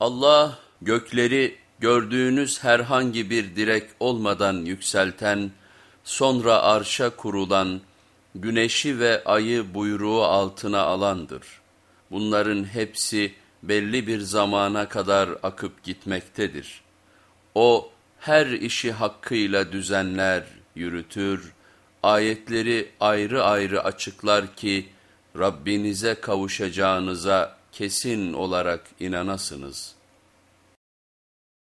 Allah gökleri gördüğünüz herhangi bir direk olmadan yükselten, sonra arşa kurulan, güneşi ve ayı buyruğu altına alandır. Bunların hepsi belli bir zamana kadar akıp gitmektedir. O her işi hakkıyla düzenler, yürütür, ayetleri ayrı ayrı açıklar ki Rabbinize kavuşacağınıza kesin olarak inanasınız.''